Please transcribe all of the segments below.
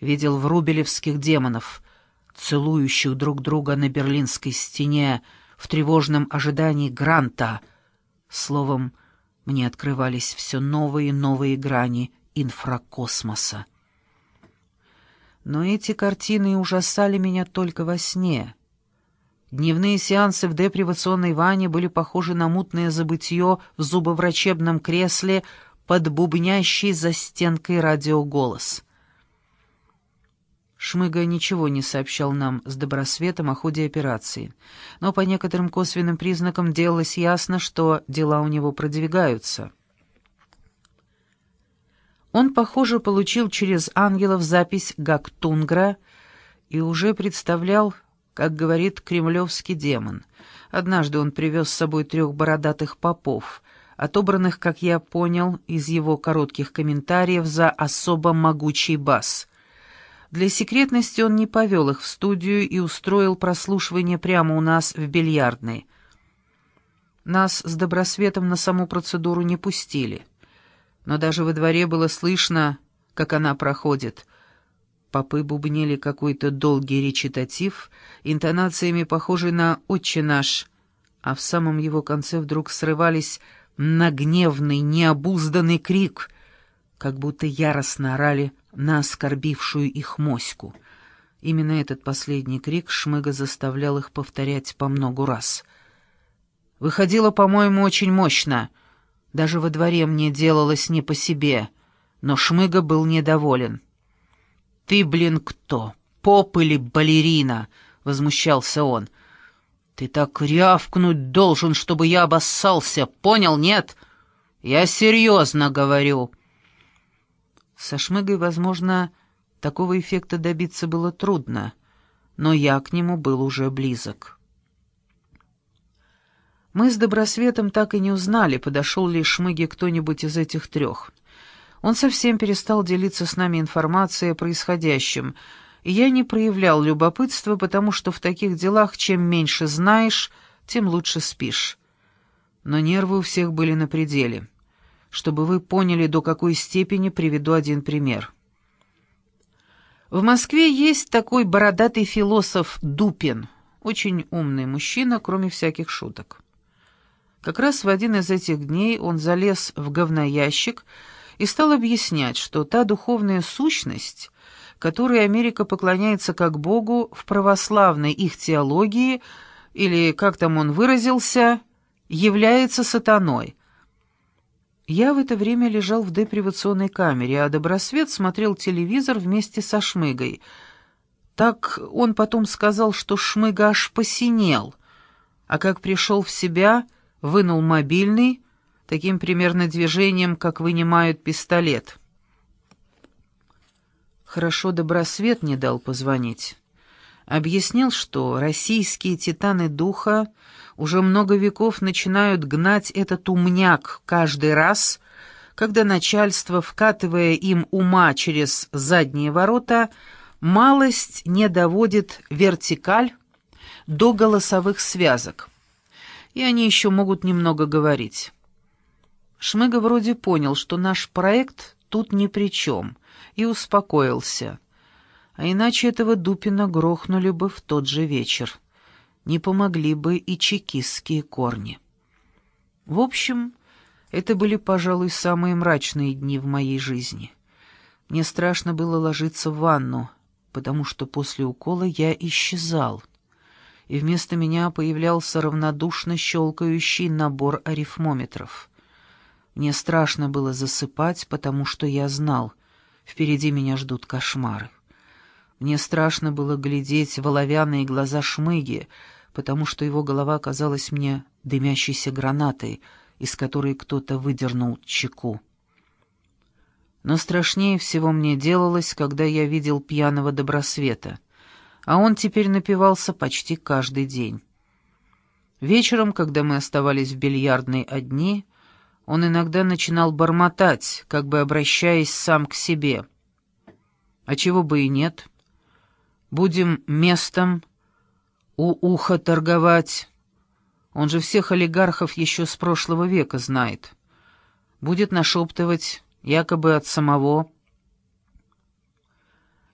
видел врубелевских демонов, целующих друг друга на берлинской стене в тревожном ожидании гранта. Словом, мне открывались все новые и новые грани инфракосмоса. Но эти картины ужасали меня только во сне. Дневные сеансы в депривационной ванне были похожи на мутное забытье в зубоврачебном кресле под бубнящий за стенкой радиоголос. Шмыга ничего не сообщал нам с Добросветом о ходе операции, но по некоторым косвенным признакам делалось ясно, что дела у него продвигаются. Он, похоже, получил через ангелов запись Гактунгра и уже представлял, как говорит кремлевский демон. Однажды он привез с собой трех бородатых попов, отобранных, как я понял, из его коротких комментариев за особо могучий бас — для секретности он не повел их в студию и устроил прослушивание прямо у нас в бильярдной. Нас с Добросветом на саму процедуру не пустили. Но даже во дворе было слышно, как она проходит. Попы бубнили какой-то долгий речитатив, интонациями похожий на «Отче наш», а в самом его конце вдруг срывались на гневный, необузданный крик, как будто яростно орали на оскорбившую их моську. Именно этот последний крик Шмыга заставлял их повторять по многу раз. Выходило, по-моему, очень мощно. Даже во дворе мне делалось не по себе, но Шмыга был недоволен. «Ты, блин, кто? Поп или балерина?» — возмущался он. «Ты так рявкнуть должен, чтобы я обоссался, понял, нет? Я серьезно говорю». Со Шмыгой, возможно, такого эффекта добиться было трудно, но я к нему был уже близок. Мы с Добросветом так и не узнали, подошел ли Шмыге кто-нибудь из этих трех. Он совсем перестал делиться с нами информацией о происходящем, и я не проявлял любопытства, потому что в таких делах чем меньше знаешь, тем лучше спишь. Но нервы у всех были на пределе. Чтобы вы поняли, до какой степени, приведу один пример. В Москве есть такой бородатый философ Дупин, очень умный мужчина, кроме всяких шуток. Как раз в один из этих дней он залез в говноящик и стал объяснять, что та духовная сущность, которой Америка поклоняется как Богу в православной их теологии, или, как там он выразился, является сатаной, я в это время лежал в депривационной камере, а Добросвет смотрел телевизор вместе со Шмыгой. Так он потом сказал, что Шмыга аж посинел, а как пришел в себя, вынул мобильный, таким примерно движением, как вынимают пистолет. Хорошо Добросвет не дал позвонить. Объяснил, что российские титаны духа уже много веков начинают гнать этот умняк каждый раз, когда начальство, вкатывая им ума через задние ворота, малость не доводит вертикаль до голосовых связок. И они еще могут немного говорить. Шмыга вроде понял, что наш проект тут ни при чем, и успокоился. А иначе этого Дупина грохнули бы в тот же вечер не помогли бы и чекистские корни. В общем, это были, пожалуй, самые мрачные дни в моей жизни. Мне страшно было ложиться в ванну, потому что после укола я исчезал, и вместо меня появлялся равнодушно щелкающий набор арифмометров. Мне страшно было засыпать, потому что я знал, впереди меня ждут кошмары. Мне страшно было глядеть в оловянные глаза шмыги, потому что его голова казалась мне дымящейся гранатой, из которой кто-то выдернул чеку. Но страшнее всего мне делалось, когда я видел пьяного добросвета, а он теперь напивался почти каждый день. Вечером, когда мы оставались в бильярдной одни, он иногда начинал бормотать, как бы обращаясь сам к себе. А чего бы и нет. Будем местом, у уха торговать. Он же всех олигархов еще с прошлого века знает. Будет нашептывать, якобы от самого.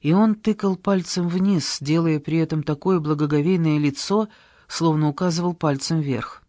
и он тыкал пальцем вниз, делая при этом такое благоговейное лицо, словно указывал пальцем вверх.